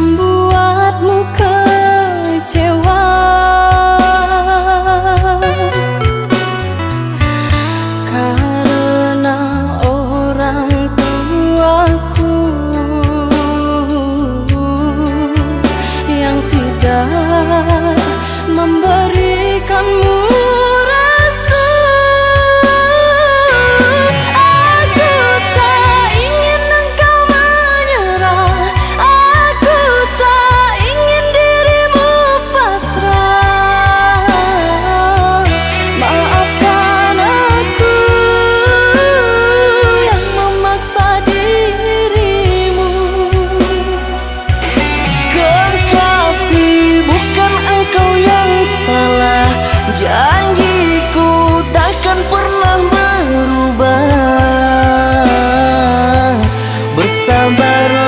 membuatmu bersabar